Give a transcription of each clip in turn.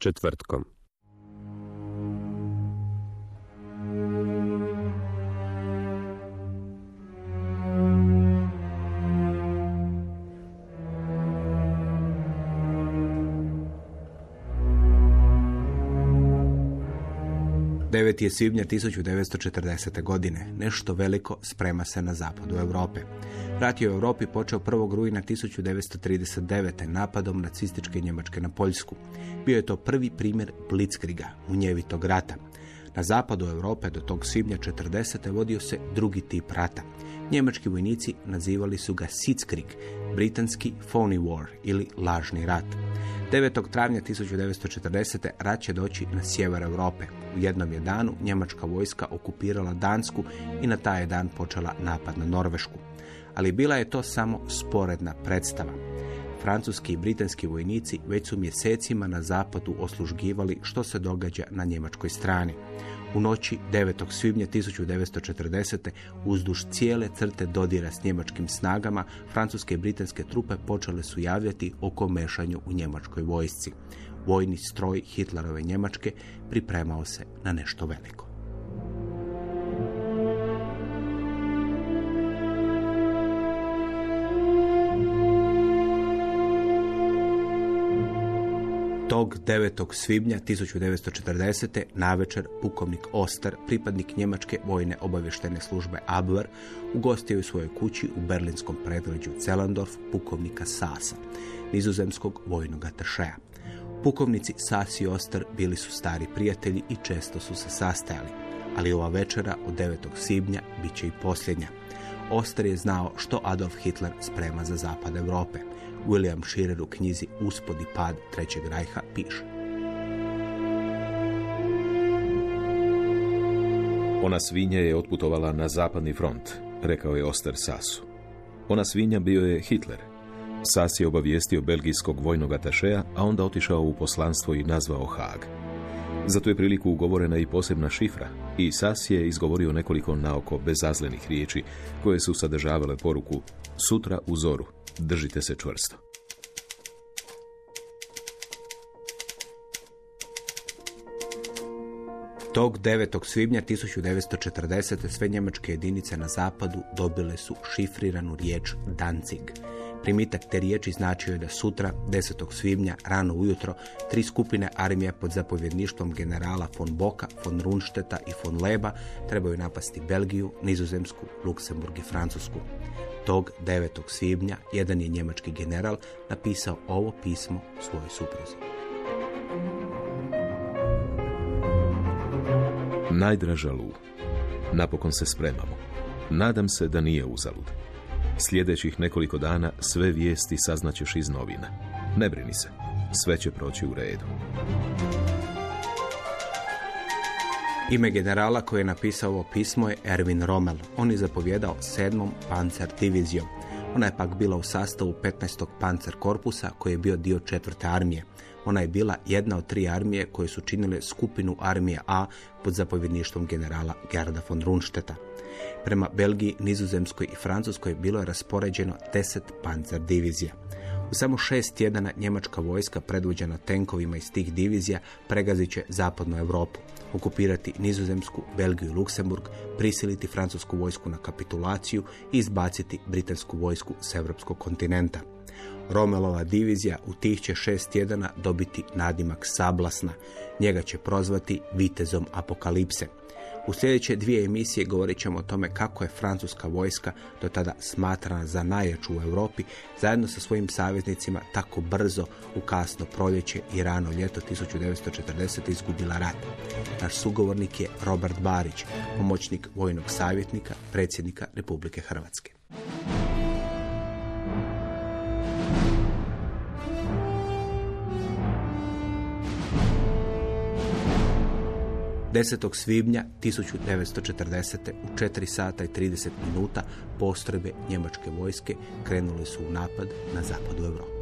Četvrtkom. Devet je svibnja 1940. godine. Nešto veliko sprema se na zapadu Europe. Rat je u Europi počeo 1. rujna 1939. napadom nacističke Njemačke na Poljsku. Bio je to prvi primjer blitzkriga, munjevitog rata. Na zapadu Europe do tog svibnja 40. vodio se drugi tip rata. Njemački vojnici nazivali su ga Sitzkrieg, britanski phony war ili lažni rat. 9. travnja 1940. rat će doći na sjever Europe. U jednom je danu njemačka vojska okupirala Dansku i na taj dan počela napad na Norvešku. Ali bila je to samo sporedna predstava. Francuski i britanski vojnici već su mjesecima na zapadu oslužgivali što se događa na njemačkoj strani. U noći 9. svibnja 1940. uzduž cijele crte dodira s njemačkim snagama, francuske i britanske trupe počele su javljati oko mešanju u njemačkoj vojsci. Vojni stroj Hitlerove Njemačke pripremao se na nešto veliko. Tog 9. svibnja 1940. navečer pukovnik Oster, pripadnik njemačke vojne obavještene službe Abwehr, ugostio je u svojoj kući u berlinskom predgrađu Zelandorf pukovnika Sasa, nizozemskog vojnog atašeja. Pukovnici Sas i Oster bili su stari prijatelji i često su se sastajali, ali ova večera od 9. svibnja bit će i posljednja. Oster je znao što Adolf Hitler sprema za zapad Europe. William Shearer u knjizi Uspod i pad Trećeg rajha piše. Ona svinja je otputovala na zapadni front, rekao je Oster Sasu. Ona svinja bio je Hitler. Sas je obavijestio belgijskog vojnog atašeja, a onda otišao u poslanstvo i nazvao Haag. Za tu je priliku ugovorena i posebna šifra i Sas je izgovorio nekoliko naoko bezazlenih riječi koje su sadržavale poruku sutra u zoru, držite se čvrsto. Tog 9. svibnja 1940. sve njemačke jedinice na zapadu dobile su šifriranu riječ Danzig. Primitak te riječi značio je da sutra, 10. svibnja, rano ujutro, tri skupine armije pod zapovjedništvom generala von Boka, von Runšteta i von Leba trebaju napasti Belgiju, Nizozemsku, Luksemburg i Francusku. Tog 9. svibnja jedan je njemački general napisao ovo pismo svojoj supruzi. Najdraža Lu. Napokon se spremamo. Nadam se da nije uzalud. Sljedećih nekoliko dana sve vijesti saznaćeš iz novina. Ne brini se, sve će proći u redu. Ime generala koji je napisao ovo pismo je Erwin Rommel. On je zapovjedao 7. pancer divizijom. Ona je pak bila u sastavu 15. pancer korpusa koji je bio dio četvrte armije. Ona je bila jedna od tri armije koje su činile skupinu armije A pod zapovjedništvom generala Gerda von Rundstedta. Prema Belgiji, Nizozemskoj i Francuskoj bilo je raspoređeno 10 pancer divizija. U samo šest tjedana njemačka vojska predvođena tenkovima iz tih divizija pregazit će zapadnu Europu, okupirati Nizozemsku, Belgiju i Luksemburg, prisiliti francusku vojsku na kapitulaciju i izbaciti britansku vojsku s europskog kontinenta. Romelova divizija u tih će šest tjedana dobiti nadimak Sablasna. Njega će prozvati vitezom apokalipse. U sljedeće dvije emisije govorit ćemo o tome kako je francuska vojska do tada smatrana za najjaču u Europi zajedno sa svojim saveznicima tako brzo u kasno proljeće i rano ljeto 1940. izgubila rat. Naš sugovornik je Robert Barić, pomoćnik vojnog savjetnika, predsjednika Republike Hrvatske. 10. svibnja 1940. u 4 sata i 30 minuta postrojbe njemačke vojske krenule su u napad na zapadu Europe.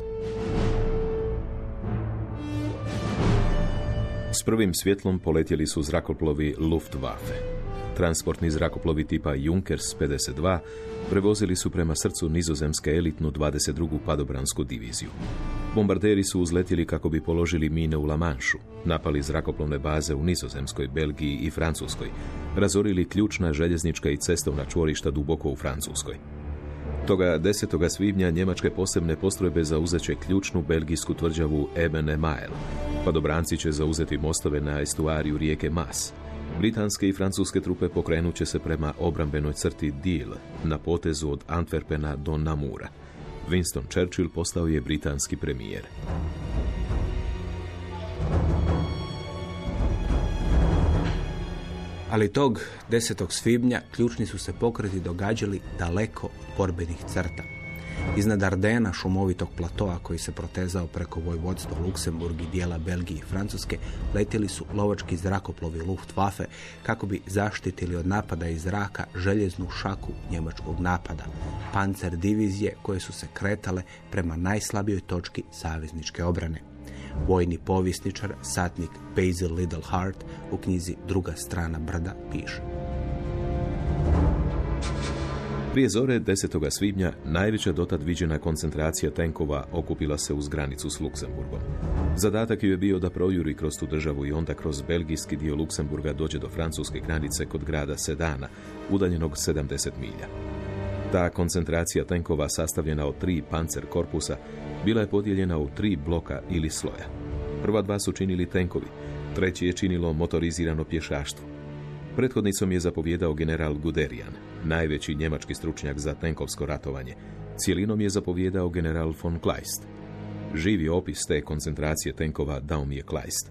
S prvim svjetlom poletjeli su zrakoplovi Luftwaffe. Transportni zrakoplovi tipa Junkers 52 prevozili su prema srcu nizozemske elitnu 22. padobransku diviziju. Bombarderi su uzletjeli kako bi položili mine u La Manšu, napali zrakoplovne baze u Nizozemskoj, Belgiji i Francuskoj, razorili ključna željeznička i cestovna čvorišta duboko u Francuskoj. Toga 10. svibnja njemačke posebne postrojbe zauzeće ključnu belgijsku tvrđavu Ebene Mael. Padobranci će zauzeti mostove na estuariju rijeke Mas. Britanske i francuske trupe pokrenut će se prema obrambenoj crti Deal na potezu od Antwerpena do Namura. Winston Churchill postao je britanski premijer. Ali tog 10. svibnja ključni su se pokreti događali daleko od borbenih crta. Iznad Ardena, šumovitog platoa koji se protezao preko vojvodstva Luksemburg i dijela Belgije i Francuske, letjeli su lovački zrakoplovi Luftwaffe kako bi zaštitili od napada iz zraka željeznu šaku njemačkog napada, pancer divizije koje su se kretale prema najslabijoj točki savezničke obrane. Vojni povisničar, satnik Basil Little Heart u knjizi Druga strana brda piše. Prije zore 10. svibnja najveća dotad viđena koncentracija tenkova okupila se uz granicu s Luksemburgom. Zadatak je bio da projuri kroz tu državu i onda kroz belgijski dio Luksemburga dođe do francuske granice kod grada Sedana, udaljenog 70 milja. Ta koncentracija tenkova sastavljena od tri pancer korpusa bila je podijeljena u tri bloka ili sloja. Prva dva su činili tenkovi, treći je činilo motorizirano pješaštvo. Prethodnicom je zapovjedao general Guderian, najveći njemački stručnjak za tenkovsko ratovanje. Cijelinom je zapovjedao general von Kleist. Živi opis te koncentracije tenkova dao mi je Kleist.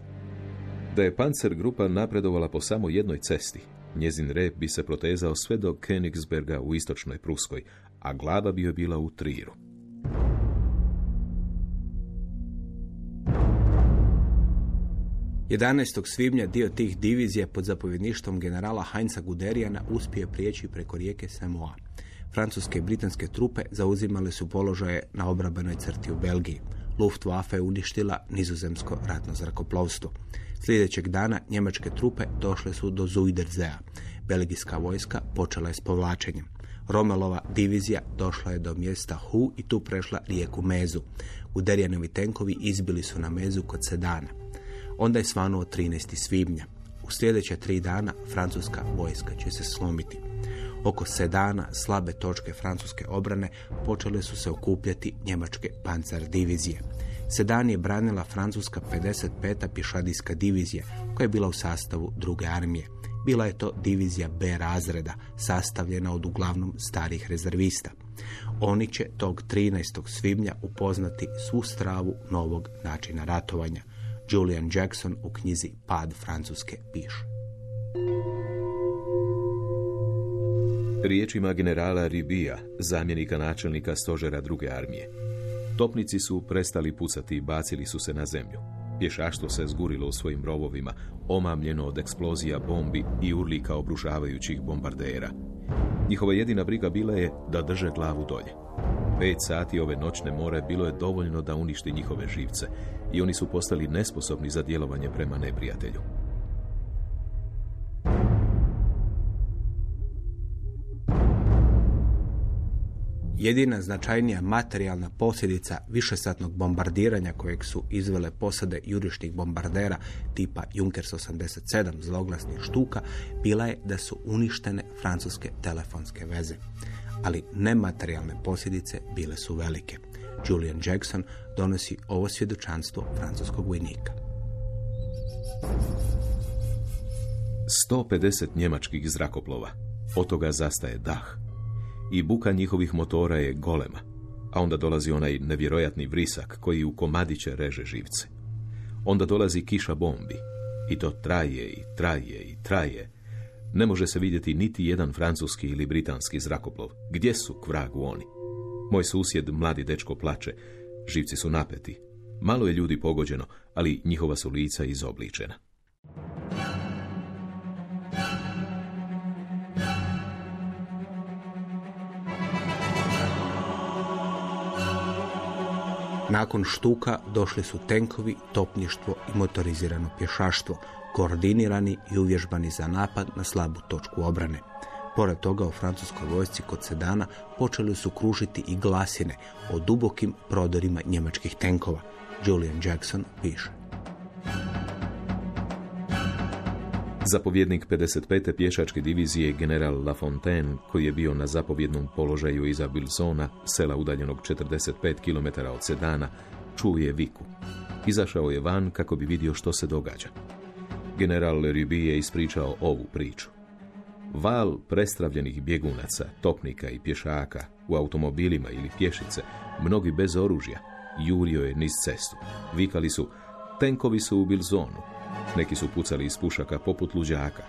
Da je pancer grupa napredovala po samo jednoj cesti, njezin rep bi se protezao sve do Königsberga u istočnoj Pruskoj, a glava bi joj bila u Triru. 11. svibnja dio tih divizija pod zapovjedništvom generala Heinza Guderijana uspije prijeći preko rijeke Samoa. Francuske i britanske trupe zauzimale su položaje na obrabenoj crti u Belgiji. Luftwaffe je uništila nizozemsko ratno zrakoplovstvo. Sljedećeg dana njemačke trupe došle su do Zuiderzea. Belgijska vojska počela je s povlačenjem. Romelova divizija došla je do mjesta Hu i tu prešla rijeku Mezu. Uderijanovi tenkovi izbili su na Mezu kod Sedana. Onda je svanuo 13. svibnja. U sljedeća tri dana francuska vojska će se slomiti. Oko sedana slabe točke francuske obrane počele su se okupljati njemačke pancar divizije. Sedan je branila francuska 55. pješadijska divizija koja je bila u sastavu druge armije. Bila je to divizija B razreda, sastavljena od uglavnom starih rezervista. Oni će tog 13. svibnja upoznati svu stravu novog načina ratovanja – Julian Jackson u knjizi Pad Francuske piše. Riječima generala Ribija, zamjenika načelnika stožera druge armije. Topnici su prestali pucati i bacili su se na zemlju. Pješaštvo se zgurilo u svojim rovovima, omamljeno od eksplozija bombi i urlika obrušavajućih bombardera. Njihova jedina briga bila je da drže glavu dolje. Pet sati ove noćne more bilo je dovoljno da uništi njihove živce i oni su postali nesposobni za djelovanje prema neprijatelju. Jedina značajnija materijalna posljedica višesatnog bombardiranja kojeg su izvele posade jurišnih bombardera tipa Junkers 87 zloglasnih štuka bila je da su uništene francuske telefonske veze. Ali nematerijalne posljedice bile su velike. Julian Jackson donosi ovo svjedočanstvo francuskog vojnika. 150 njemačkih zrakoplova, od toga zastaje dah. I buka njihovih motora je golema, a onda dolazi onaj nevjerojatni vrisak koji u komadiće reže živce. Onda dolazi kiša bombi, i to traje i traje i traje. Ne može se vidjeti niti jedan francuski ili britanski zrakoplov. Gdje su k oni? Moj susjed, mladi dečko, plače. Živci su napeti. Malo je ljudi pogođeno, ali njihova su lica izobličena. Nakon štuka došli su tenkovi, topništvo i motorizirano pješaštvo, koordinirani i uvježbani za napad na slabu točku obrane. Pored toga u francuskoj vojsci kod Sedana počeli su kružiti i glasine o dubokim prodorima njemačkih tenkova. Julian Jackson piše. Zapovjednik 55. pješačke divizije general Lafontaine, koji je bio na zapovjednom položaju iza Bilsona, sela udaljenog 45 km od Sedana, čuje viku. Izašao je van kako bi vidio što se događa. General Ribi je ispričao ovu priču. Val prestravljenih bjegunaca, topnika i pješaka u automobilima ili pješice, mnogi bez oružja, jurio je niz cestu. Vikali su, tenkovi su u Bilzonu. Neki su pucali iz pušaka poput luđaka.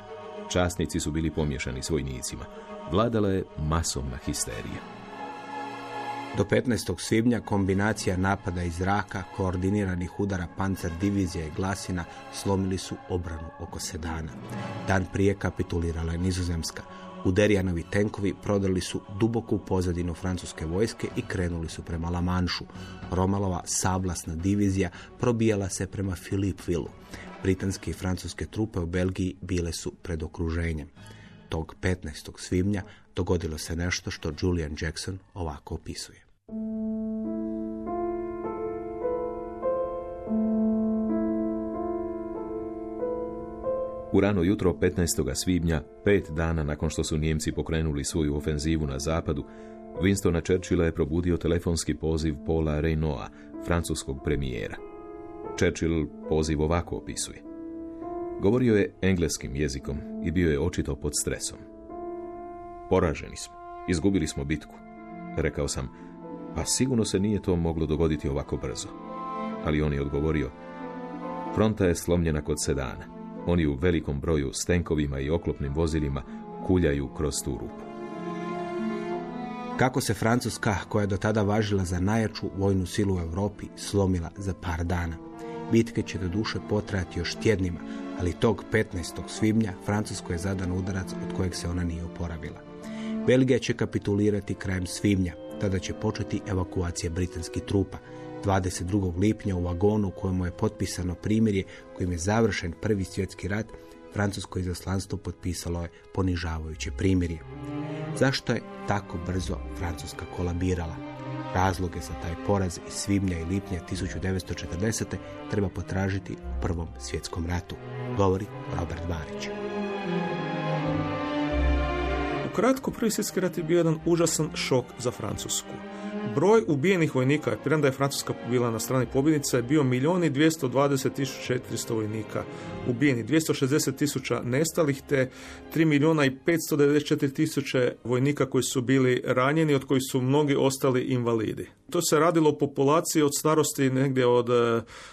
Časnici su bili pomješani s vojnicima. Vladala je masovna histerija. Do 15. svibnja kombinacija napada iz zraka, koordiniranih udara pancer divizija i glasina slomili su obranu oko Sedana. Dan prije kapitulirala je Nizozemska. Uderijanovi tenkovi prodali su duboku pozadinu francuske vojske i krenuli su prema Lamanšu. Romalova sablasna divizija probijala se prema Filipvilu. Britanske i francuske trupe u Belgiji bile su pred okruženjem. Tog 15. svibnja dogodilo se nešto što Julian Jackson ovako opisuje. U rano jutro 15. svibnja, pet dana nakon što su Nijemci pokrenuli svoju ofenzivu na zapadu, Winstona Churchilla je probudio telefonski poziv Paula Reynaud, francuskog premijera. Churchill poziv ovako opisuje. Govorio je engleskim jezikom i bio je očito pod stresom. Poraženi smo. Izgubili smo bitku. Rekao sam, pa sigurno se nije to moglo dogoditi ovako brzo. Ali on je odgovorio, fronta je slomljena kod sedana. Oni u velikom broju s i oklopnim vozilima kuljaju kroz tu rupu. Kako se Francuska, koja je do tada važila za najjaču vojnu silu u Europi, slomila za par dana. Bitke će do duše potrajati još tjednima, ali tog 15. svibnja Francusko je zadan udarac od kojeg se ona nije oporavila. Belgija će kapitulirati krajem svibnja, tada će početi evakuacija britanskih trupa. 22. lipnja u vagonu u kojemu je potpisano primirje kojim je završen prvi svjetski rat, francusko izaslanstvo potpisalo je ponižavajuće primirje. Zašto je tako brzo Francuska kolabirala? Razloge za taj poraz iz svibnja i lipnja 1940. treba potražiti u Prvom svjetskom ratu, govori Robert Barić. Ukratko, Prvi svjetski rat je bio jedan užasan šok za Francusku. Broj ubijenih vojnika, premda je Francuska bila na strani pobjednica, je bio milijun i 220 vojnika ubijeni, 260 tisuća nestalih, te 3 milijuna i 594 tisuće vojnika koji su bili ranjeni, od kojih su mnogi ostali invalidi. To se radilo o populaciji od starosti negdje od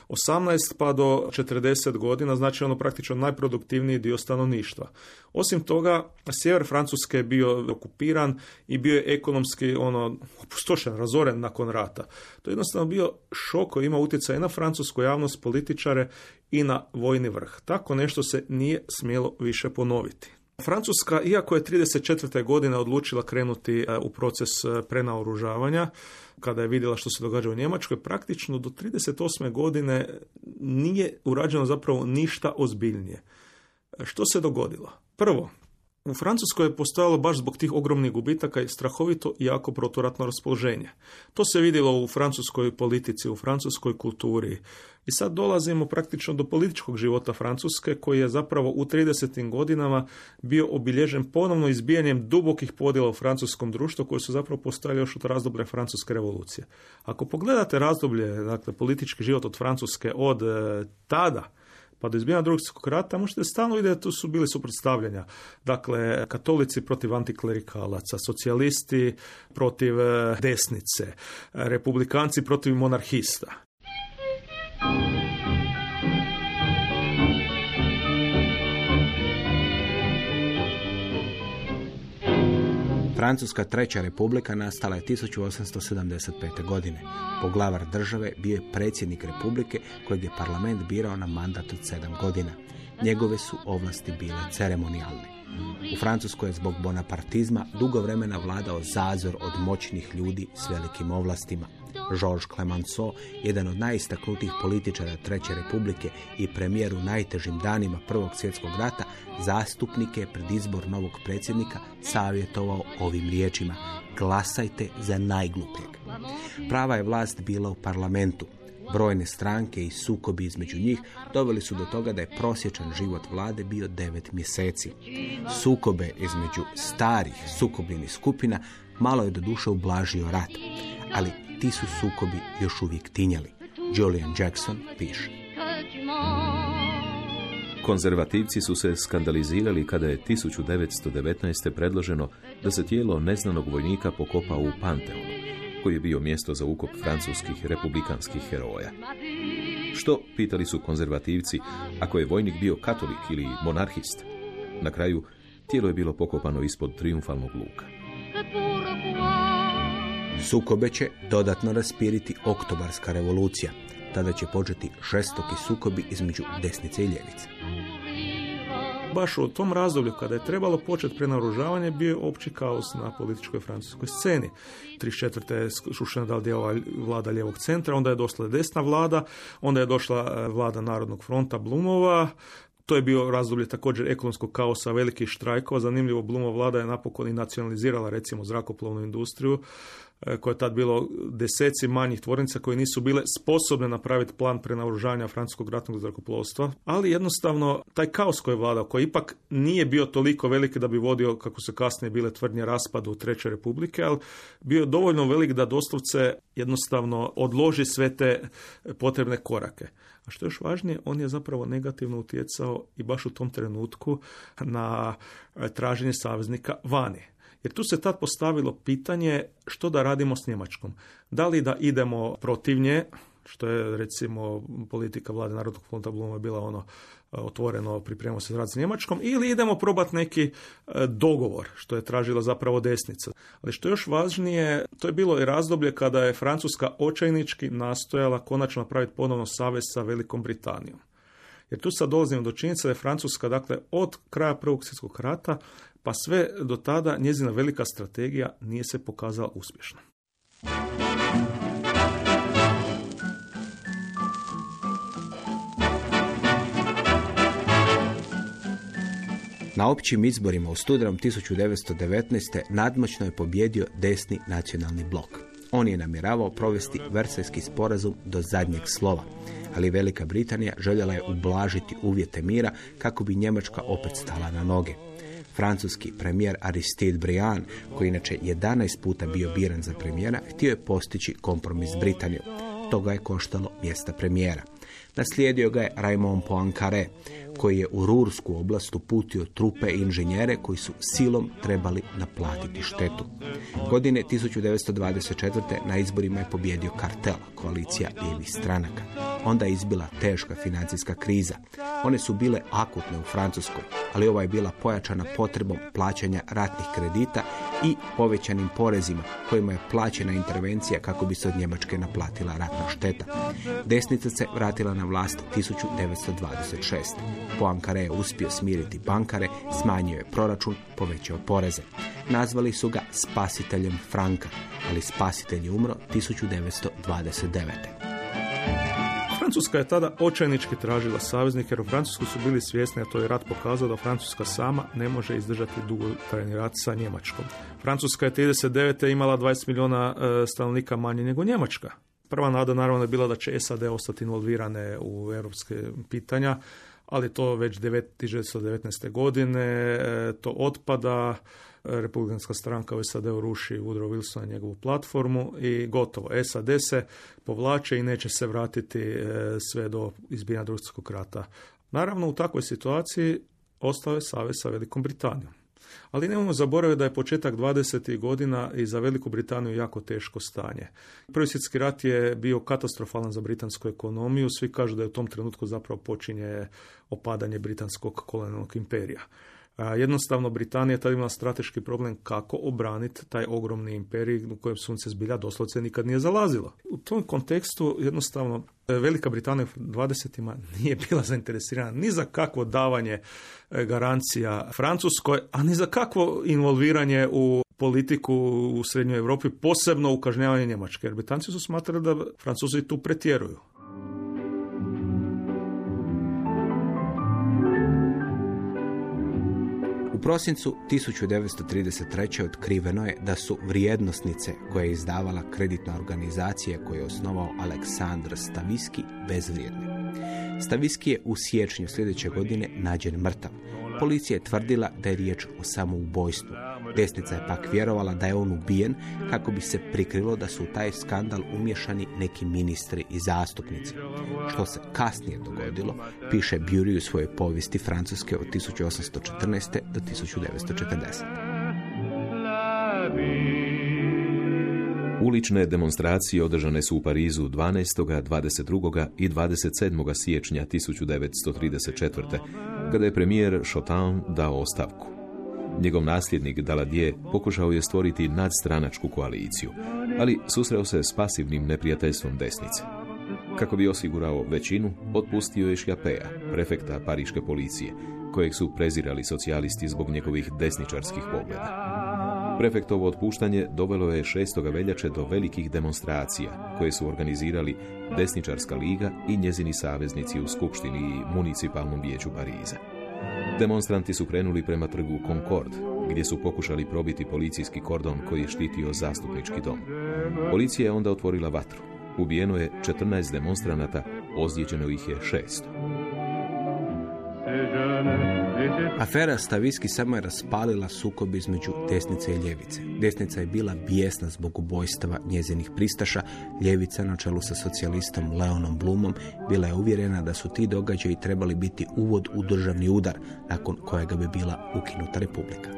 18 e, pa do 40 godina, znači ono praktično najproduktivniji dio stanovništva. Osim toga, sjever Francuske je bio okupiran i bio je ekonomski ono opustošen, razoren nakon rata. To je jednostavno bio šok koji ima utjecaj na francusku javnost, političare i na vojni vrh. Tako nešto se nije smjelo više ponoviti. Francuska, iako je 34. godine odlučila krenuti e, u proces e, prenaoružavanja, kada je vidjela što se događa u Njemačkoj, praktično do 38. godine nije urađeno zapravo ništa ozbiljnije. Što se dogodilo? Prvo, u Francuskoj je postojalo baš zbog tih ogromnih gubitaka i strahovito jako proturatno raspoloženje. To se vidjelo u francuskoj politici, u francuskoj kulturi. I sad dolazimo praktično do političkog života Francuske koji je zapravo u 30. godinama bio obilježen ponovno izbijanjem dubokih podjela u francuskom društvu koji su zapravo postojali još od razdoblja francuske revolucije. Ako pogledate razdoblje, dakle politički život od Francuske od e, tada pa do izbijanja drugog svjetskog rata, možete stalno vidjeti da tu su bili suprotstavljanja. Dakle, katolici protiv antiklerikalaca, socijalisti protiv e, desnice, republikanci protiv monarhista. Francuska treća republika nastala je 1875. godine. Poglavar države bio je predsjednik republike kojeg je parlament birao na mandat od sedam godina. Njegove su ovlasti bile ceremonijalne. U Francuskoj je zbog bonapartizma dugo vremena vladao zazor od moćnih ljudi s velikim ovlastima. Georges Clemenceau, jedan od najistaknutijih političara Treće republike i premijer u najtežim danima Prvog svjetskog rata, zastupnike pred izbor novog predsjednika savjetovao ovim riječima glasajte za najglupljeg. Prava je vlast bila u parlamentu. Brojne stranke i sukobi između njih doveli su do toga da je prosječan život vlade bio devet mjeseci. Sukobe između starih sukobljenih skupina malo je do duše ublažio rat, ali ti su sukobi još uvijek tinjali. Julian Jackson piše. Konzervativci su se skandalizirali kada je 1919. predloženo da se tijelo neznanog vojnika pokopa u Panteonu, koji je bio mjesto za ukop francuskih republikanskih heroja. Što, pitali su konzervativci, ako je vojnik bio katolik ili monarhist? Na kraju, tijelo je bilo pokopano ispod triumfalnog luka. Sukobe će dodatno raspiriti oktobarska revolucija. Tada će početi šestoki sukobi između desnice i ljevice. Baš u tom razdoblju kada je trebalo početi prenaoružavanje bio je opći kaos na političkoj francuskoj sceni. 34. je Šušena dal dijela vlada lijevog centra, onda je došla desna vlada, onda je došla e, vlada Narodnog fronta Blumova, to je bio razdoblje također ekonomskog kaosa, velikih štrajkova. Zanimljivo, Blumova vlada je napokon i nacionalizirala recimo zrakoplovnu industriju koje je tad bilo deseci manjih tvornica koje nisu bile sposobne napraviti plan prenaoružanja francuskog ratnog zrakoplovstva, ali jednostavno taj kaos koji je vladao, koji ipak nije bio toliko veliki da bi vodio, kako se kasnije bile tvrdnje, raspadu Treće republike, ali bio je dovoljno velik da doslovce jednostavno odloži sve te potrebne korake. A što je još važnije, on je zapravo negativno utjecao i baš u tom trenutku na traženje saveznika vani. Jer tu se tad postavilo pitanje što da radimo s Njemačkom. Da li da idemo protiv nje, što je recimo politika vlade Narodnog fonda Bluma bila ono otvoreno pripremamo se za s Njemačkom ili idemo probati neki e, dogovor što je tražila zapravo desnica. Ali što je još važnije, to je bilo i razdoblje kada je Francuska očajnički nastojala konačno napraviti ponovno savez sa Velikom Britanijom. Jer tu sad dolazimo do činjenica da je Francuska, dakle, od kraja Prvog svjetskog rata pa sve do tada njezina velika strategija nije se pokazala uspješna. Na općim izborima u studenom 1919. nadmoćno je pobjedio desni nacionalni blok. On je namjeravao provesti Versajski sporazum do zadnjeg slova, ali Velika Britanija željela je ublažiti uvjete mira kako bi Njemačka opet stala na noge. Francuski premijer Aristide Briand, koji inače 11 puta bio biran za premijera, htio je postići kompromis s Britanijom. Toga je koštalo mjesta premijera. Naslijedio ga je Raymond Poincaré, koji je u Rursku oblast uputio trupe i inženjere koji su silom trebali naplatiti štetu. Godine 1924. na izborima je pobjedio kartel, koalicija lijevih stranaka. Onda je izbila teška financijska kriza. One su bile akutne u Francuskoj, ali ova je bila pojačana potrebom plaćanja ratnih kredita i povećanim porezima kojima je plaćena intervencija kako bi se od Njemačke naplatila ratna šteta. Desnica se vratila na vlast 1926. Poankare je uspio smiriti bankare, smanjio je proračun, povećao poreze. Nazvali su ga spasiteljem Franka, ali spasitelj je umro 1929. Francuska je tada očajnički tražila saveznike jer u Francusku su bili svjesni, a to je rat pokazao da Francuska sama ne može izdržati dugotrajni rat sa Njemačkom. Francuska je 39. imala 20 milijuna e, stanovnika manje nego Njemačka. Prva nada naravno je bila da će SAD ostati involvirane u europske pitanja, ali to već 1919. godine, e, to otpada, Republikanska stranka u SAD-u ruši Woodrow Wilsona njegovu platformu i gotovo. SAD se povlače i neće se vratiti e, sve do izbijanja drugog rata Naravno, u takvoj situaciji ostao je savez sa Velikom Britanijom. Ali nemojmo zaboraviti da je početak 20. godina i za Veliku Britaniju jako teško stanje. Prvi svjetski rat je bio katastrofalan za britansku ekonomiju. Svi kažu da je u tom trenutku zapravo počinje opadanje britanskog kolonijalnog imperija. Jednostavno, Britanija tada imala strateški problem kako obraniti taj ogromni imperij u kojem sunce zbilja doslovce nikad nije zalazilo. U tom kontekstu jednostavno Velika Britanija u 20. nije bila zainteresirana ni za kakvo davanje e, garancija Francuskoj, a ni za kakvo involviranje u politiku u Srednjoj Europi, posebno u kažnjavanje Njemačke. Jer Britanci su smatrali da Francuzi tu pretjeruju. Prosincu 1933. otkriveno je da su vrijednosnice koje je izdavala kreditna organizacija koju je osnovao Aleksandr Staviski bezvrijedne. Staviski je u siječnju sljedeće godine nađen mrtav. Policija je tvrdila da je riječ o samoubojstvu. Desnica je pak vjerovala da je on ubijen kako bi se prikrilo da su u taj skandal umješani neki ministri i zastupnici. Što se kasnije dogodilo, piše Bury u svojoj povijesti Francuske od 1814. do 1940. Ulične demonstracije održane su u Parizu 12., 22. i 27. siječnja 1934. kada je premijer Chotin dao ostavku. Njegov nasljednik Daladier pokušao je stvoriti nadstranačku koaliciju, ali susreo se s pasivnim neprijateljstvom desnice. Kako bi osigurao većinu, otpustio je Šjapea, prefekta pariške policije, kojeg su prezirali socijalisti zbog njegovih desničarskih pogleda. Prefektovo otpuštanje dovelo je 6. veljače do velikih demonstracija koje su organizirali Desničarska liga i njezini saveznici u Skupštini i Municipalnom vijeću Pariza. Demonstranti su krenuli prema trgu Concord, gdje su pokušali probiti policijski kordon koji je štitio zastupnički dom. Policija je onda otvorila vatru. Ubijeno je 14 demonstranata, ozlijeđeno ih je 600. Afera Staviski samo je raspalila sukob između desnice i ljevice. Desnica je bila bijesna zbog ubojstava njezinih pristaša, ljevica na čelu sa socijalistom Leonom Blumom bila je uvjerena da su ti događaji trebali biti uvod u državni udar, nakon kojega bi bila ukinuta republika.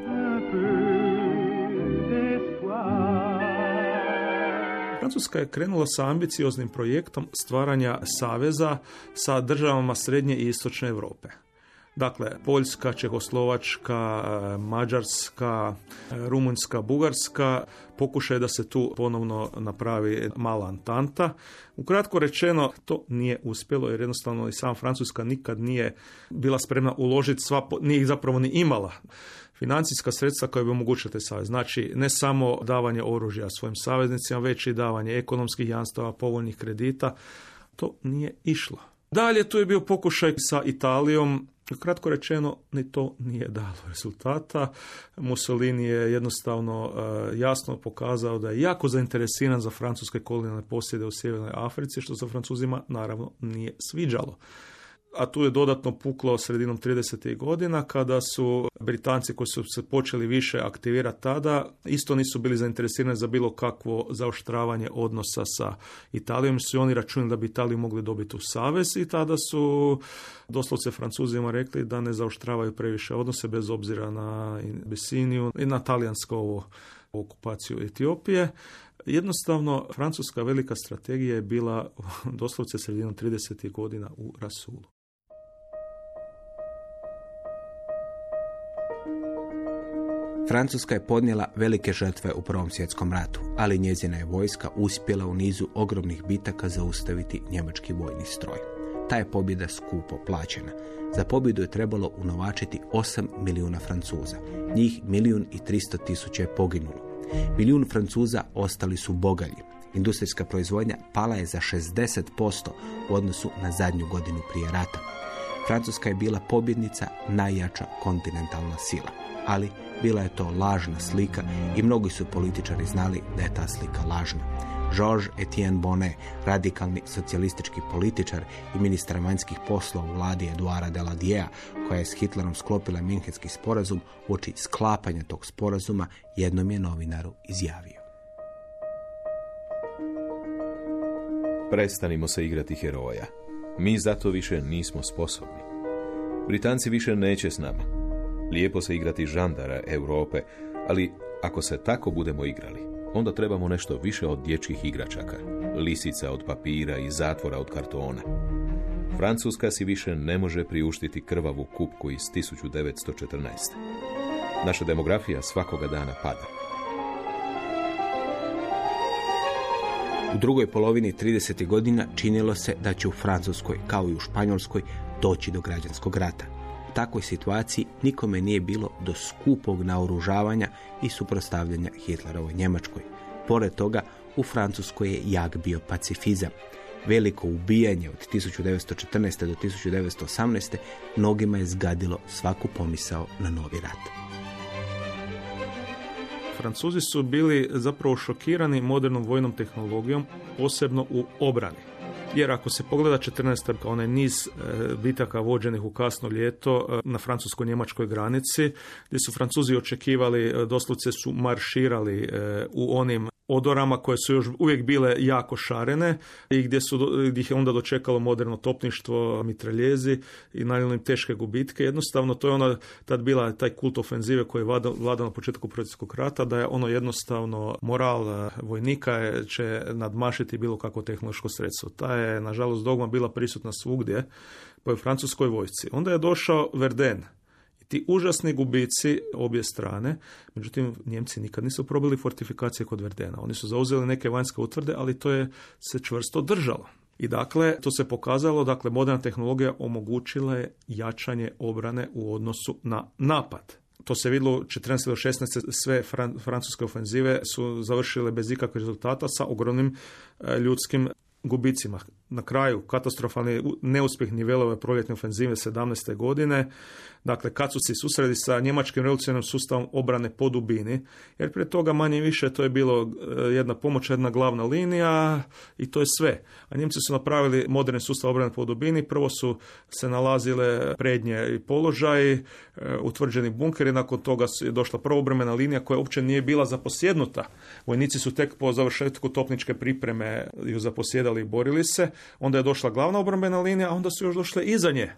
Francuska je krenula sa ambicioznim projektom stvaranja saveza sa državama srednje i istočne Europe. Dakle, Poljska, Čehoslovačka, e, Mađarska, e, Rumunjska, Bugarska, pokušaj da se tu ponovno napravi mala antanta. Ukratko rečeno, to nije uspjelo jer jednostavno i sam Francuska nikad nije bila spremna uložiti sva, nije ih zapravo ni imala financijska sredstva koja bi omogućila taj savez. Znači, ne samo davanje oružja svojim saveznicima, već i davanje ekonomskih jamstava, povoljnih kredita. To nije išlo. Dalje tu je bio pokušaj sa Italijom Kratko rečeno, ni to nije dalo rezultata. Mussolini je jednostavno e, jasno pokazao da je jako zainteresiran za francuske kolonijalne posjede u Sjevernoj Africi, što se Francuzima naravno nije sviđalo a tu je dodatno puklo sredinom 30. godina kada su Britanci koji su se počeli više aktivirati tada isto nisu bili zainteresirani za bilo kakvo zaoštravanje odnosa sa Italijom. Su oni računali da bi Italiju mogli dobiti u savez i tada su doslovce Francuzima rekli da ne zaoštravaju previše odnose bez obzira na Besiniju i na talijansko okupaciju Etiopije. Jednostavno, francuska velika strategija je bila doslovce sredinom 30. godina u Rasulu. Francuska je podnijela velike žrtve u Prvom svjetskom ratu, ali njezina je vojska uspjela u nizu ogromnih bitaka zaustaviti njemački vojni stroj. Ta je pobjeda skupo plaćena. Za pobjedu je trebalo unovačiti 8 milijuna Francuza. Njih milijun i 300 tisuća je poginulo. Milijun Francuza ostali su bogalji. Industrijska proizvodnja pala je za 60% u odnosu na zadnju godinu prije rata. Francuska je bila pobjednica, najjača kontinentalna sila. Ali bila je to lažna slika i mnogi su političari znali da je ta slika lažna. Georges Etienne Bonnet, radikalni socijalistički političar i ministar vanjskih poslova u vladi Eduara Daladiea, koja je s Hitlerom sklopila Minhenski sporazum, uoči sklapanja tog sporazuma jednom je novinaru izjavio. Prestanimo se igrati heroja. Mi zato više nismo sposobni. Britanci više neće s nama. Lijepo se igrati žandara Europe, ali ako se tako budemo igrali, onda trebamo nešto više od dječjih igračaka, lisica od papira i zatvora od kartona. Francuska si više ne može priuštiti krvavu kupku iz 1914. Naša demografija svakoga dana pada. U drugoj polovini 30. godina činilo se da će u Francuskoj, kao i u Španjolskoj, doći do građanskog rata. Takvoj situaciji nikome nije bilo do skupog naoružavanja i suprostavljanja Hitlerovoj Njemačkoj. Pored toga, u Francuskoj je jak bio pacifizam. Veliko ubijanje od 1914. do 1918. mnogima je zgadilo svaku pomisao na novi rat. Francuzi su bili zapravo šokirani modernom vojnom tehnologijom, posebno u obrani. Jer ako se pogleda 14. onaj niz e, bitaka vođenih u kasno ljeto e, na francusko-njemačkoj granici, gdje su Francuzi očekivali, e, doslovce su marširali u onim odorama koje su još uvijek bile jako šarene i gdje, su, gdje ih je onda dočekalo moderno topništvo, mitraljezi i naravno im teške gubitke. Jednostavno to je ona tad bila taj kult ofenzive koji je vlada na početku Protivskog rata, da je ono jednostavno moral eh, vojnika će nadmašiti bilo kakvo tehnološko sredstvo. Ta je nažalost dogma bila prisutna svugdje po francuskoj vojsci. Onda je došao Verden, ti užasni gubici obje strane, međutim Njemci nikad nisu probili fortifikacije kod Verdena. Oni su zauzeli neke vanjske utvrde, ali to je se čvrsto držalo. I dakle, to se pokazalo, dakle, moderna tehnologija omogućila je jačanje obrane u odnosu na napad. To se vidjelo 14. do 16. sve francuske ofenzive su završile bez ikakvih rezultata sa ogromnim e, ljudskim gubicima. Na kraju katastrofalni neuspjeh nivelove proljetne ofenzive 17. godine Dakle, kad su se susredi sa njemačkim revolucionarnim sustavom obrane po dubini, jer prije toga manje više to je bilo e, jedna pomoć, jedna glavna linija i to je sve. A Njemci su napravili moderni sustav obrane po dubini, prvo su se nalazile prednje položaj, e, utvrđeni bunkeri, nakon toga je došla prvobremena linija koja uopće nije bila zaposjednuta. Vojnici su tek po završetku topničke pripreme ju zaposjedali i borili se, onda je došla glavna obrambena linija, a onda su još došle iza nje.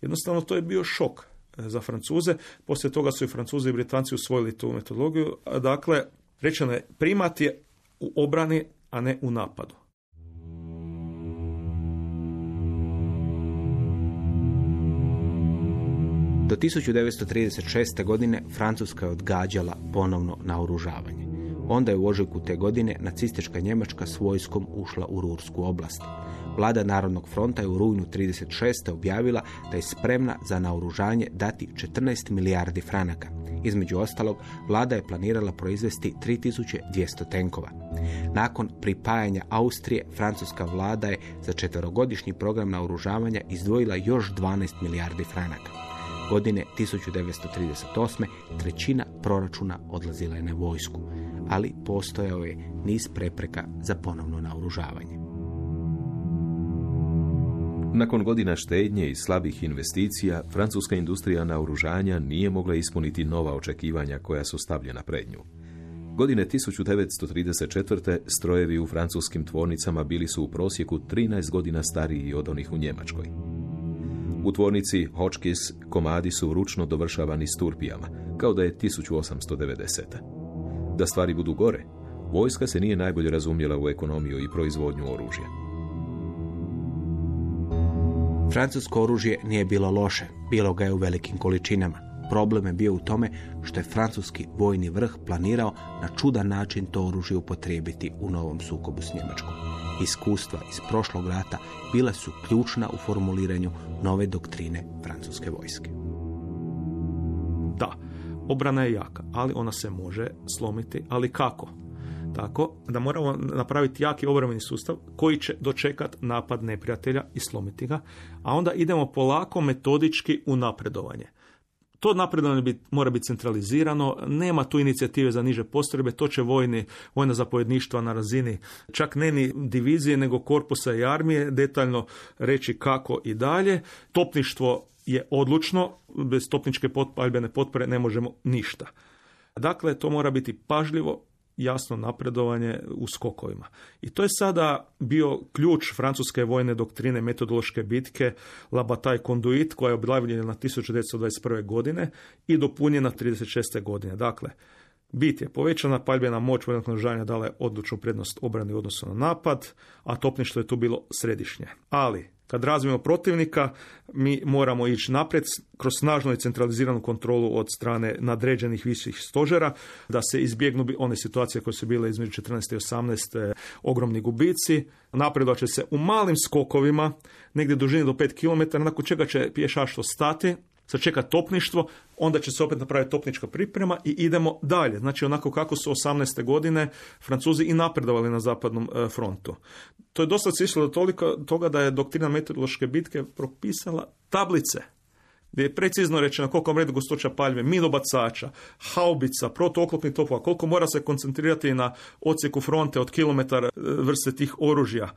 Jednostavno to je bio šok za Francuze. Poslije toga su i Francuzi i Britanci usvojili tu metodologiju. Dakle, rečeno je primat u obrani, a ne u napadu. Do 1936. godine Francuska je odgađala ponovno naoružavanje. Onda je u ožujku te godine nacistička Njemačka s vojskom ušla u Rursku oblast. Vlada Narodnog fronta je u rujnu 36. objavila da je spremna za naoružanje dati 14 milijardi franaka. Između ostalog, vlada je planirala proizvesti 3200 tenkova. Nakon pripajanja Austrije, francuska vlada je za četverogodišnji program naoružavanja izdvojila još 12 milijardi franaka. Godine 1938. trećina proračuna odlazila je na vojsku, ali postojao je niz prepreka za ponovno naoružavanje. Nakon godina štednje i slabih investicija, francuska industrija naoružanja nije mogla ispuniti nova očekivanja koja su stavljena pred nju. Godine 1934. strojevi u francuskim tvornicama bili su u prosjeku 13 godina stariji od onih u Njemačkoj. U tvornici Hotchkiss komadi su ručno dovršavani s turpijama, kao da je 1890. Da stvari budu gore, vojska se nije najbolje razumjela u ekonomiju i proizvodnju oružja. Francusko oružje nije bilo loše, bilo ga je u velikim količinama. Problem je bio u tome što je francuski vojni vrh planirao na čudan način to oružje upotrijebiti u novom sukobu s Njemačkom. Iskustva iz prošlog rata bila su ključna u formuliranju nove doktrine francuske vojske. Da, obrana je jaka, ali ona se može slomiti, ali kako? Tako da moramo napraviti jaki obrambeni sustav koji će dočekati napad neprijatelja i slomiti ga, a onda idemo polako metodički u napredovanje. To napredovanje mora biti centralizirano, nema tu inicijative za niže postrojbe, to će vojni, vojna zapovjedništva na razini čak ne ni divizije, nego korpusa i armije detaljno reći kako i dalje. Topništvo je odlučno, bez topničke potpaljbene potpore ne možemo ništa. Dakle, to mora biti pažljivo, jasno napredovanje u skokovima. I to je sada bio ključ francuske vojne doktrine metodološke bitke La Bataille Conduit koja je objavljena 1921. godine i dopunjena 36. godine. Dakle, Bit je povećana paljbena moć vojnog naoružanja dala je odlučnu prednost obrani u odnosu na napad, a topništvo je tu bilo središnje. Ali, kad razvijemo protivnika, mi moramo ići naprijed kroz snažnu i centraliziranu kontrolu od strane nadređenih viših stožera, da se izbjegnu one situacije koje su bile između 14. i 18. ogromni gubici. Napredovat će se u malim skokovima, negdje dužini do 5 km, nakon čega će pješaštvo stati, sačeka topništvo, onda će se opet napraviti topnička priprema i idemo dalje. Znači onako kako su 18. godine Francuzi i napredovali na zapadnom e, frontu. To je dosta se do toliko toga da je doktrina metodološke bitke propisala tablice gdje je precizno rečeno koliko redu gustoća paljve, minobacača, haubica, protooklopnih topova, koliko mora se koncentrirati na ocijeku fronte od kilometara e, vrste tih oružja.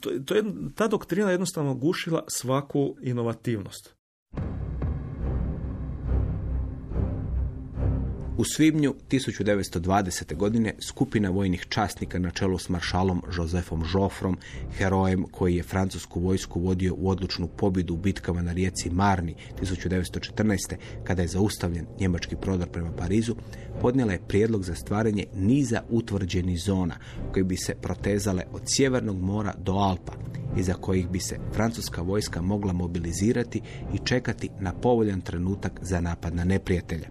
To, to je, ta doktrina jednostavno gušila svaku inovativnost. U svibnju 1920. godine skupina vojnih časnika na čelu s maršalom Josefom Joffrom, herojem koji je francusku vojsku vodio u odlučnu pobjedu u bitkama na rijeci Marni 1914. kada je zaustavljen njemački prodor prema Parizu, podnijela je prijedlog za stvaranje niza utvrđenih zona koje bi se protezale od Sjevernog mora do Alpa iza kojih bi se francuska vojska mogla mobilizirati i čekati na povoljan trenutak za napad na neprijatelja.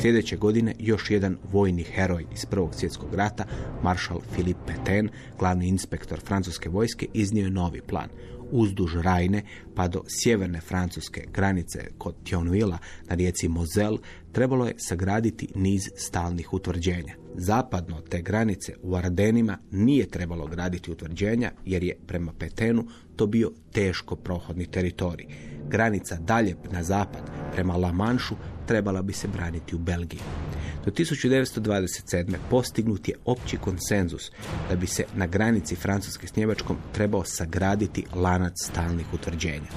Sljedeće godine još jedan vojni heroj iz Prvog svjetskog rata, maršal Philippe Petain, glavni inspektor francuske vojske, iznio je novi plan. Uzduž Rajne pa do sjeverne francuske granice kod Thionvilla na rijeci Moselle trebalo je sagraditi niz stalnih utvrđenja. Zapadno te granice u Ardenima nije trebalo graditi utvrđenja jer je prema Petenu to bio teško prohodni teritorij. Granica dalje na zapad prema La Manšu trebala bi se braniti u Belgiji. Do 1927. postignut je opći konsenzus da bi se na granici Francuske s Njemačkom trebao sagraditi lanac stalnih utvrđenja.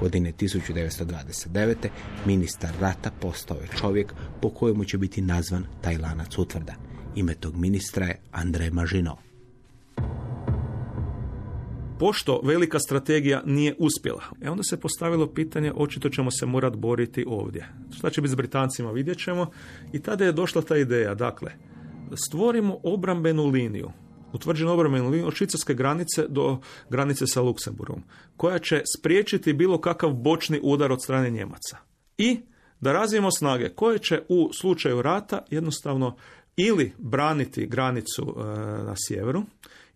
Godine 1929. ministar rata postao je čovjek po kojemu će biti nazvan taj lanac utvrda. Ime tog ministra je André Maginot. Pošto velika strategija nije uspjela, e onda se postavilo pitanje, očito ćemo se morat boriti ovdje. Šta će biti s Britancima, vidjet ćemo. I tada je došla ta ideja, dakle, stvorimo obrambenu liniju, utvrđenu obrambenu liniju od švicarske granice do granice sa Luksemburgom, koja će spriječiti bilo kakav bočni udar od strane Njemaca. I da razvijemo snage koje će u slučaju rata jednostavno ili braniti granicu e, na sjeveru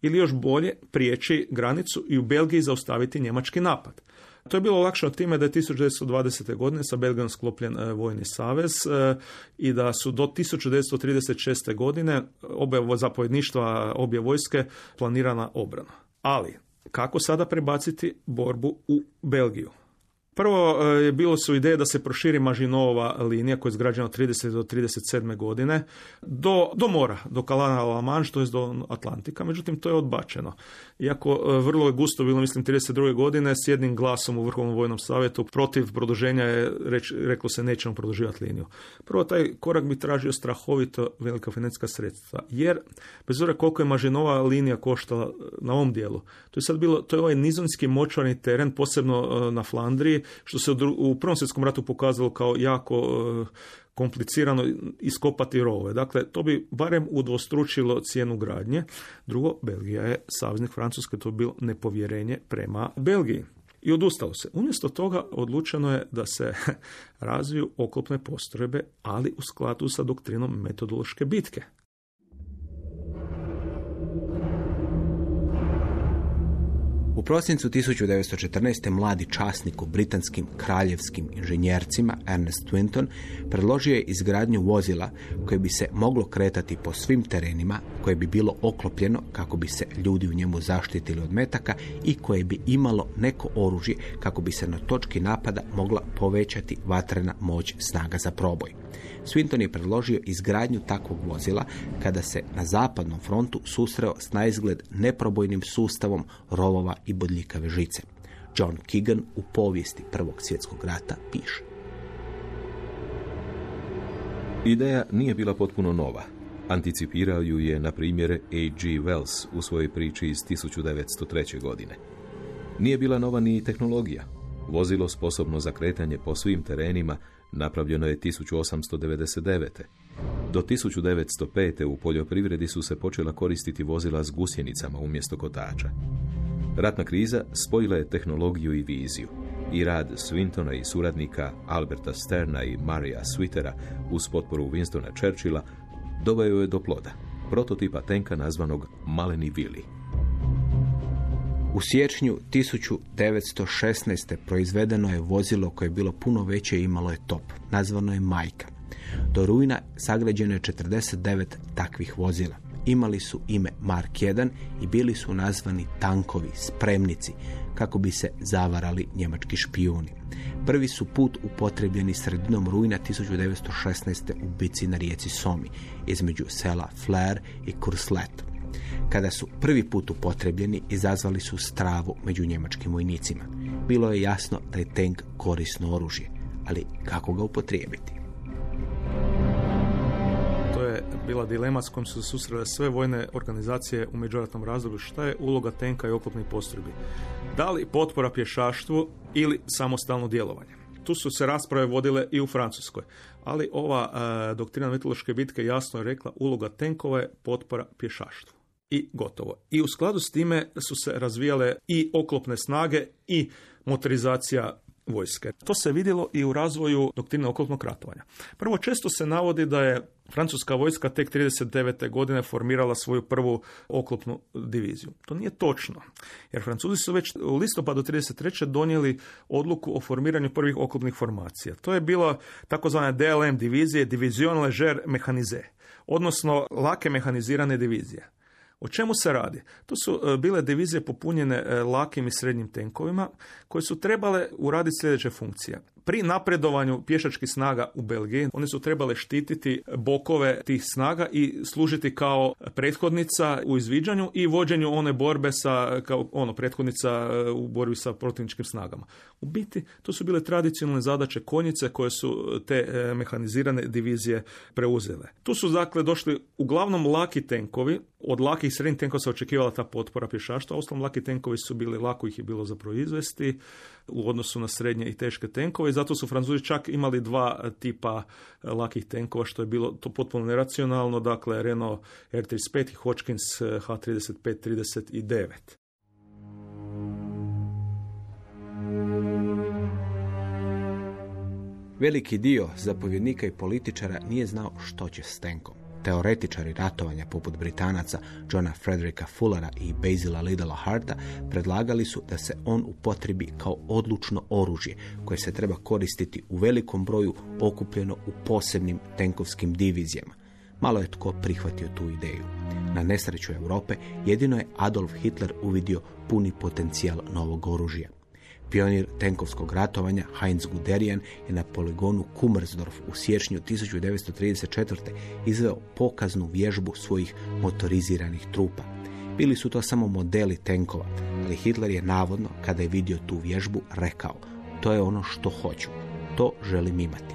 ili još bolje prijeći granicu i u Belgiji zaustaviti njemački napad. To je bilo lakše od time da je 1920. godine sa Belgijom sklopljen e, vojni savez e, i da su do 1936. godine obe zapovjedništva obje vojske planirana obrana. Ali, kako sada prebaciti borbu u Belgiju? Prvo e, je bilo su ideje da se proširi Mažinova linija koja je izgrađena od 30 do 37. godine do, do mora, do Kalana La Manche, to je do Atlantika, međutim to je odbačeno. Iako e, vrlo je gusto bilo, mislim, 32. godine s jednim glasom u Vrhovnom vojnom savjetu protiv produženja je reč, reklo se nećemo produživati liniju. Prvo, taj korak bi tražio strahovito velika financijska sredstva, jer bez obzira koliko je Mažinova linija koštala na ovom dijelu, to je sad bilo, to je ovaj nizonski močvarni teren, posebno e, na Flandriji, što se u Prvom svjetskom ratu pokazalo kao jako e, komplicirano iskopati rove. Dakle, to bi barem udvostručilo cijenu gradnje. Drugo, Belgija je saveznik Francuske, to bi bilo nepovjerenje prema Belgiji. I odustalo se. Umjesto toga odlučeno je da se razviju oklopne postrojbe, ali u skladu sa doktrinom metodološke bitke. U prosincu 1914. mladi časnik u britanskim kraljevskim inženjercima Ernest Twinton predložio je izgradnju vozila koje bi se moglo kretati po svim terenima, koje bi bilo oklopljeno kako bi se ljudi u njemu zaštitili od metaka i koje bi imalo neko oružje kako bi se na točki napada mogla povećati vatrena moć snaga za proboj. Swinton je predložio izgradnju takvog vozila kada se na zapadnom frontu susreo s naizgled neprobojnim sustavom rovova i bodljikave žice. John Keegan u povijesti Prvog svjetskog rata piše. Ideja nije bila potpuno nova. Anticipirao ju je, na primjer, A.G. Wells u svojoj priči iz 1903. godine. Nije bila nova ni tehnologija. Vozilo sposobno za kretanje po svim terenima napravljeno je 1899. Do 1905. u poljoprivredi su se počela koristiti vozila s gusjenicama umjesto kotača. Ratna kriza spojila je tehnologiju i viziju. I rad Swintona i suradnika Alberta Sterna i Marija Swittera uz potporu Winstona Churchilla doveo je do ploda, prototipa tenka nazvanog Maleni Vili. U siječnju 1916. proizvedeno je vozilo koje je bilo puno veće i imalo je top. Nazvano je Majka. Do rujna sagrađeno je 49 takvih vozila. Imali su ime Mark 1 i bili su nazvani tankovi, spremnici, kako bi se zavarali njemački špijuni. Prvi su put upotrebljeni sredinom rujna 1916. u bici na rijeci Somi, između sela Flair i Kurslet. Kada su prvi put upotrebljeni, izazvali su stravu među njemačkim vojnicima. Bilo je jasno da je tank korisno oružje, ali kako ga upotrijebiti? Bila dilema s kojom su se susrele sve vojne organizacije u međuratnom razdoblju. Šta je uloga tenka i oklopnih postrojbi? Da li potpora pješaštvu ili samostalno djelovanje? Tu su se rasprave vodile i u Francuskoj. Ali ova e, doktrina metodološke bitke jasno je rekla uloga tenkova je potpora pješaštvu. I gotovo. I u skladu s time su se razvijale i oklopne snage i motorizacija vojske. To se vidjelo i u razvoju doktrine oklopnog ratovanja. Prvo, često se navodi da je francuska vojska tek 39. godine formirala svoju prvu oklopnu diviziju. To nije točno, jer Francuzi su već u listopadu 33. donijeli odluku o formiranju prvih oklopnih formacija. To je bila takozvana DLM divizije, Division Leger Mechanisé, odnosno lake mehanizirane divizije. O čemu se radi? To su e, bile divizije popunjene e, lakim i srednjim tenkovima koje su trebale uraditi sljedeće funkcije. Pri napredovanju pješačkih snaga u Belgiji one su trebale štititi bokove tih snaga i služiti kao prethodnica u izviđanju i vođenju one borbe sa kao ono prethodnica e, u borbi sa protivničkim snagama. U biti to su bile tradicionalne zadaće konjice koje su te mehanizirane divizije preuzele. Tu su dakle došli uglavnom laki tenkovi od lakih i srednjih tenkova se očekivala ta potpora pješaštva, ostalom laki tenkovi su bili, lako ih je bilo za proizvesti u odnosu na srednje i teške tenkove zato su Francuzi čak imali dva tipa lakih tenkova što je bilo to potpuno neracionalno, dakle Renault R35 i Hodgkins H35 39. Veliki dio zapovjednika i političara nije znao što će s tenkom. Teoretičari ratovanja poput Britanaca Johna Frederika Fullera i Basila Lidla Harta predlagali su da se on upotrebi kao odlučno oružje koje se treba koristiti u velikom broju okupljeno u posebnim tenkovskim divizijama. Malo je tko prihvatio tu ideju. Na nesreću Europe jedino je Adolf Hitler uvidio puni potencijal novog oružja. Pionir tenkovskog ratovanja Heinz Guderian je na poligonu Kummersdorf u siječnju 1934. izveo pokaznu vježbu svojih motoriziranih trupa. Bili su to samo modeli tenkova, ali Hitler je navodno, kada je vidio tu vježbu, rekao to je ono što hoću, to želim imati.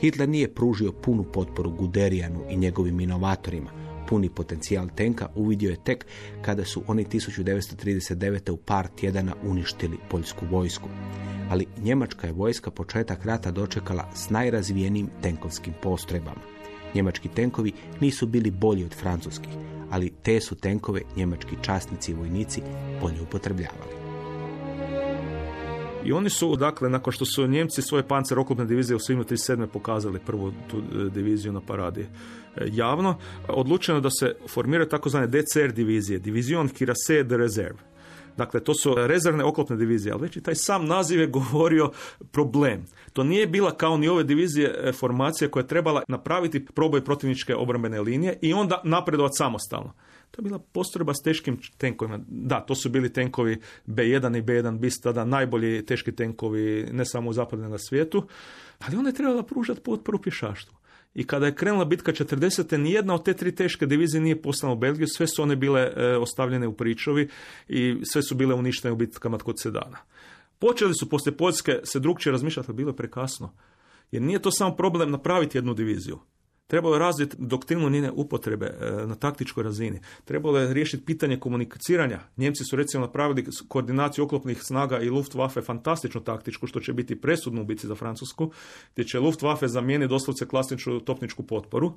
Hitler nije pružio punu potporu Guderijanu i njegovim inovatorima, puni potencijal tenka uvidio je tek kada su oni 1939. u par tjedana uništili poljsku vojsku. Ali njemačka je vojska početak rata dočekala s najrazvijenijim tenkovskim postrojbama. Njemački tenkovi nisu bili bolji od francuskih, ali te su tenkove njemački časnici i vojnici bolje upotrebljavali. I oni su, dakle, nakon što su Njemci svoje pancer oklopne divizije u svim 37. pokazali prvu tu e, diviziju na paradi e, javno, odlučeno da se formiraju takozvane DCR divizije, Division Cuirassé de Reserve. Dakle, to su rezervne oklopne divizije, ali već i taj sam naziv je govorio problem. To nije bila kao ni ove divizije e, formacija koja je trebala napraviti proboj protivničke obrambene linije i onda napredovati samostalno. To je bila postrojba s teškim tenkovima. Da, to su bili tenkovi B1 i B1 bis, tada najbolji teški tenkovi ne samo u zapadnom svijetu, ali ona je trebala pružati potporu pješaštvu. I kada je krenula bitka 40. nijedna od te tri teške divizije nije poslana u Belgiju, sve su one bile e, ostavljene u pričovi i sve su bile uništene u bitkama kod Sedana. Počeli su poslije Poljske se drugčije razmišljati, ali bilo je prekasno. Jer nije to samo problem napraviti jednu diviziju Trebalo je razviti doktrinu njene upotrebe e, na taktičkoj razini. Trebalo je riješiti pitanje komuniciranja. Njemci su recimo napravili koordinaciju oklopnih snaga i Luftwaffe fantastičnu taktičku, što će biti presudno u bici za Francusku, gdje će Luftwaffe zamijeniti doslovce klasičnu topničku potporu.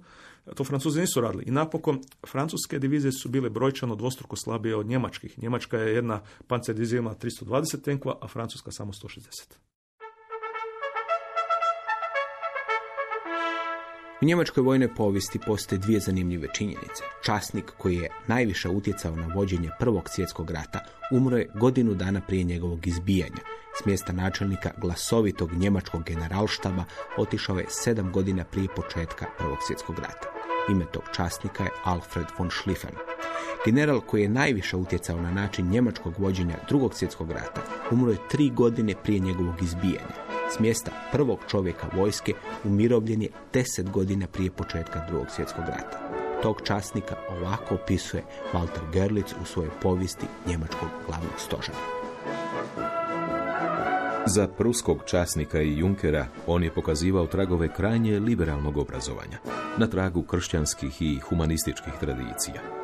To Francuzi nisu radili. I napokon, francuske divizije su bile brojčano dvostruko slabije od njemačkih. Njemačka je jedna pancer divizija imala 320 tenkova, a Francuska samo 160. U njemačkoj vojnoj povijesti postoje dvije zanimljive činjenice. Časnik koji je najviše utjecao na vođenje Prvog svjetskog rata umro je godinu dana prije njegovog izbijanja. S mjesta načelnika glasovitog njemačkog generalštaba otišao je sedam godina prije početka Prvog svjetskog rata. Ime tog časnika je Alfred von Schlieffen. General koji je najviše utjecao na način njemačkog vođenja drugog svjetskog rata umro je tri godine prije njegovog izbijanja. S mjesta prvog čovjeka vojske umirovljen je deset godina prije početka drugog svjetskog rata. Tog časnika ovako opisuje Walter Gerlitz u svojoj povijesti njemačkog glavnog stožera. Za pruskog časnika i Junkera on je pokazivao tragove krajnje liberalnog obrazovanja, na tragu kršćanskih i humanističkih tradicija.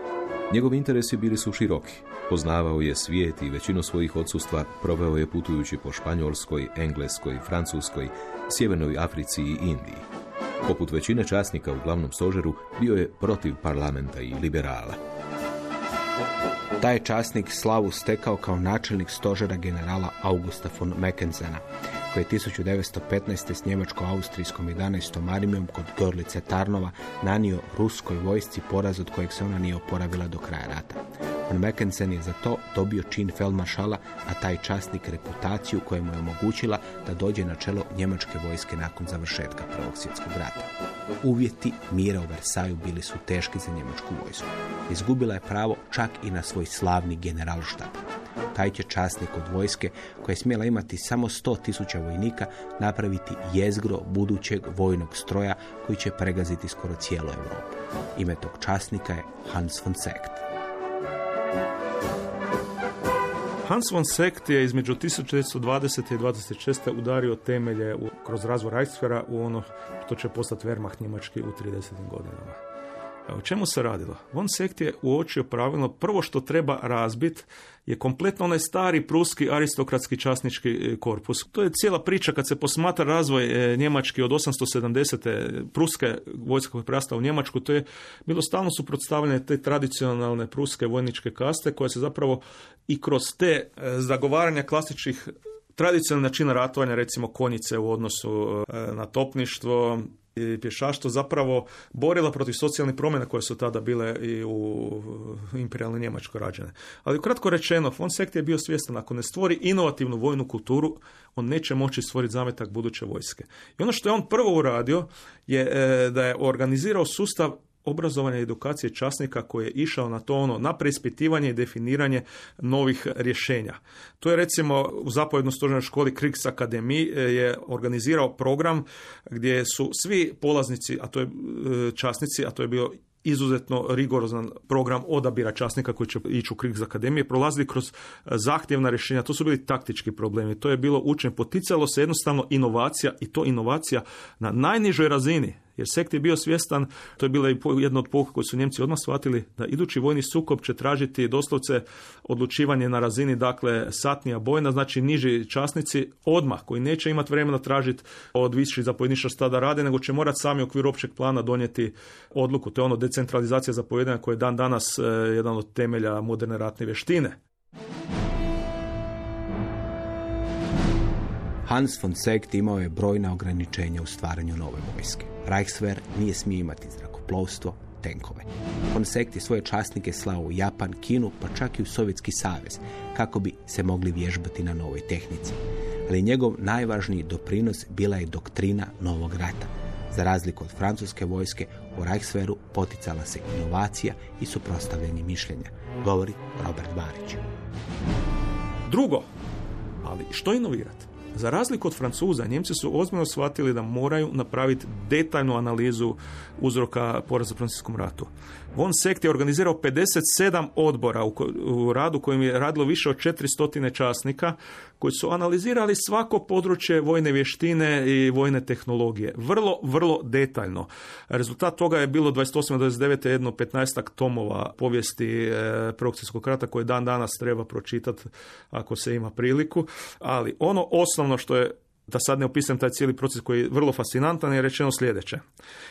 Njegovi interesi bili su široki. Poznavao je svijet i većinu svojih odsustva proveo je putujući po Španjolskoj, Engleskoj, Francuskoj, Sjevernoj Africi i Indiji. Poput većine časnika u glavnom stožeru bio je protiv parlamenta i liberala. Taj časnik slavu stekao kao načelnik stožera generala Augusta von Mackenzena, koji je 1915. s njemačko-austrijskom 11. armijom kod Gorlice Tarnova nanio ruskoj vojsci poraz od kojeg se ona nije oporavila do kraja rata. Von Mackensen je za to dobio čin feldmaršala, a taj časnik reputaciju koja mu je omogućila da dođe na čelo njemačke vojske nakon završetka Prvog svjetskog rata. Uvjeti mira u Versaju bili su teški za njemačku vojsku. Izgubila je pravo čak i na svoj slavni generalštab. Taj će časnik od vojske, koja je smjela imati samo 100.000 vojnika, napraviti jezgro budućeg vojnog stroja koji će pregaziti skoro cijelu Europu. Ime tog časnika je Hans von Sekt. Hans von Sekt je između 1920. i 26. udario temelje u, kroz razvoj Reichsfera u ono što će postati Wehrmacht njemački u 30. godinama. O čemu se radilo? Von Sekt je uočio pravilno prvo što treba razbit je kompletno onaj stari pruski aristokratski časnički e, korpus. To je cijela priča kad se posmatra razvoj e, Njemački od 870. pruske vojska koja je u Njemačku, to je bilo stalno suprotstavljanje te tradicionalne pruske vojničke kaste koja se zapravo i kroz te e, zagovaranja klasičnih tradicionalnih načina ratovanja, recimo konjice u odnosu na topništvo, pješaštvo zapravo borila protiv socijalnih promjena koje su tada bile i u imperijalnoj Njemačkoj rađene. Ali kratko rečeno, von Sekt je bio svjestan ako ne stvori inovativnu vojnu kulturu, on neće moći stvoriti zametak buduće vojske. I ono što je on prvo uradio je e, da je organizirao sustav obrazovanja i edukacije časnika koji je išao na to ono, na preispitivanje i definiranje novih rješenja. To je recimo u zapovjednoj stožnoj školi Kriks Akademiji e, je organizirao program gdje su svi polaznici, a to je e, časnici, a to je bio izuzetno rigorozan program odabira časnika koji će ići u Kriks Akademije, prolazili kroz zahtjevna rješenja, to su bili taktički problemi, to je bilo učenje, poticalo se jednostavno inovacija i to inovacija na najnižoj razini, jer sekt je bio svjestan, to je bila i jedna od pouka koju su Njemci odmah shvatili, da idući vojni sukob će tražiti doslovce odlučivanje na razini dakle satnija bojna, znači niži časnici odmah koji neće imati vremena tražiti od viših zapovjedništva šta da rade, nego će morati sami u okviru općeg plana donijeti odluku. To je ono decentralizacija zapovjedanja koja je dan danas e, jedan od temelja moderne ratne vještine. Hans von Sekt imao je brojna ograničenja u stvaranju nove vojske. Reichswehr nije smio imati zrakoplovstvo, tenkove. Von Sekt je svoje časnike slao u Japan, Kinu, pa čak i u Sovjetski savez, kako bi se mogli vježbati na novoj tehnici. Ali njegov najvažniji doprinos bila je doktrina novog rata. Za razliku od francuske vojske, u Reichswehru poticala se inovacija i suprostavljanje mišljenja, govori Robert Barić. Drugo, ali što inovirati? Za razliku od Francuza, Njemci su ozbiljno shvatili da moraju napraviti detaljnu analizu uzroka poraza u Francuskom ratu. Von Sekt je organizirao 57 odbora u, u radu kojim je radilo više od 400 časnika koji su analizirali svako područje vojne vještine i vojne tehnologije. Vrlo, vrlo detaljno. Rezultat toga je bilo 28-29 jedno 15 tomova povijesti e, Prvog svjetskog rata koje dan danas treba pročitati ako se ima priliku. Ali ono osnovno što je da sad ne opisujem taj cijeli proces koji je vrlo fascinantan je rečeno sljedeće.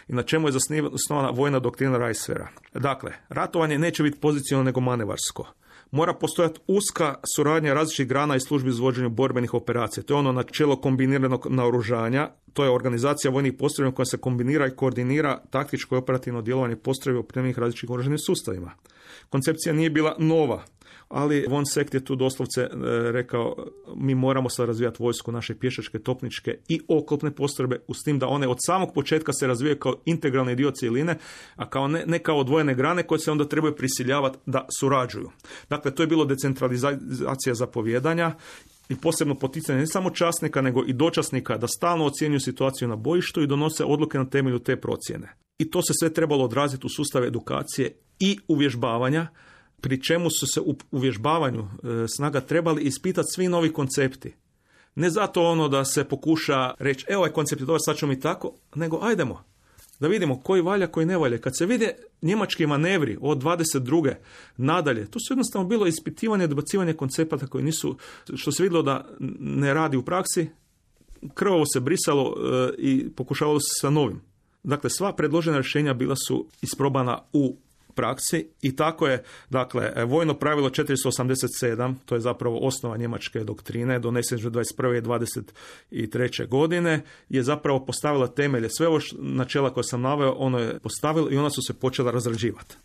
I na čemu je zasnovana vojna doktrina Rajsfera. Dakle, ratovanje neće biti pozicionalno nego manevarsko. Mora postojati uska suradnja različitih grana i službi za vođenje borbenih operacija. To je ono načelo kombiniranog naoružanja. To je organizacija vojnih postrojbi koja se kombinira i koordinira taktičko i operativno djelovanje postrojbi opremljenih različitim oružanim sustavima. Koncepcija nije bila nova, ali Von Sekt je tu doslovce e, rekao mi moramo sad razvijati vojsku naše pješačke, topničke i oklopne postrojbe uz tim da one od samog početka se razvijaju kao integralni dio cijeline, a kao ne, ne kao odvojene grane koje se onda trebaju prisiljavati da surađuju. Dakle, to je bilo decentralizacija zapovjedanja i posebno poticanje ne samo časnika nego i dočasnika da stalno ocjenjuju situaciju na bojištu i donose odluke na temelju te procjene. I to se sve trebalo odraziti u sustav edukacije i uvježbavanja, pri čemu su se u uvježbavanju e, snaga trebali ispitati svi novi koncepti. Ne zato ono da se pokuša reći, evo ovaj koncept je dobar, sad ćemo i tako, nego ajdemo, da vidimo koji valja, koji ne valja. Kad se vide njemački manevri od 22. nadalje, to su jednostavno bilo ispitivanje, odbacivanje koncepata koji nisu, što se vidjelo da ne radi u praksi, krvavo se brisalo e, i pokušavalo se sa novim. Dakle, sva predložena rješenja bila su isprobana u praksi i tako je, dakle, vojno pravilo 487, to je zapravo osnova njemačke doktrine, donesen 21. i 23. godine, je zapravo postavila temelje. Sve ovo načela koje sam naveo, ono je postavilo i ona su se počela razrađivati.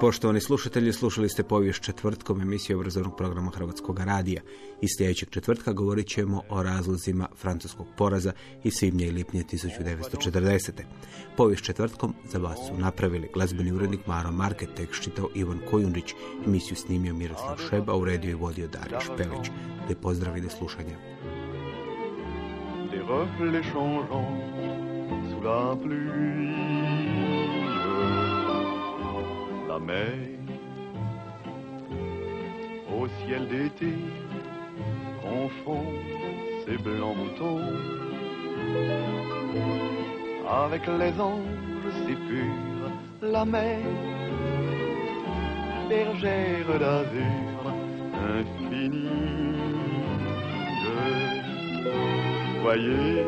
Poštovani slušatelji, slušali ste povijest četvrtkom emisiju obrazovnog programa Hrvatskog radija. I sljedećeg četvrtka govorit ćemo o razlozima francuskog poraza iz svibnja i lipnja 1940. Povijest četvrtkom za vas su napravili glazbeni urednik Maro Market, tekst čitao Ivan Kojundić, emisiju snimio Miroslav Šeba, uredio i vodio Dario Špelić. Lijep pozdrav i do slušanja. des reflets changeants sous la pluie. Mer au ciel d'été confond ses blancs moutons avec les anges si purs. La mer, bergère d'azur infinie. Voyez,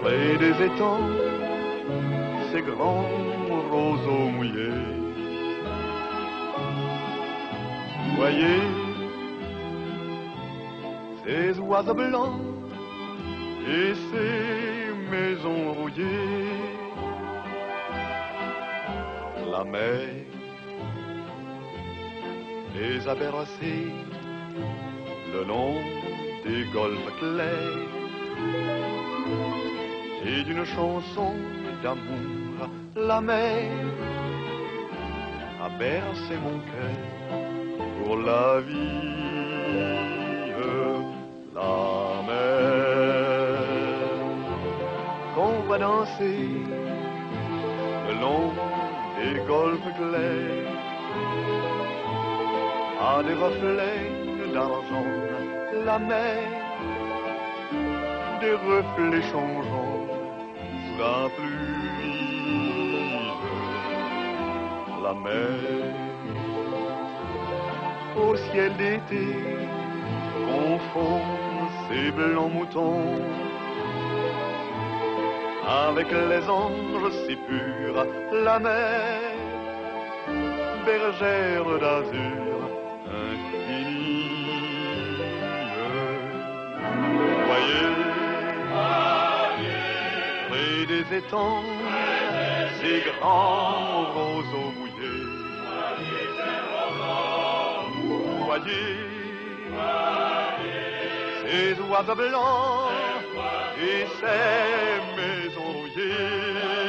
près des étangs, ces grands roseaux mouillés. Voyez, ces oiseaux blancs et ces maisons rouillées. La mer les a le long des golfes clairs et d'une chanson d'amour la mer. A bercé mon cœur pour la vie la mer. Qu'on voit danser le long des golfes clairs à des reflets d'argent la mer des reflets changeants la pluie la mer au ciel d'été confond ses blancs moutons. Avec les anges si purs la mer bergère d'azur des étangs, ces grands roseaux mouillés. Vous voyez ces oiseaux blancs et ces maisons rouillées.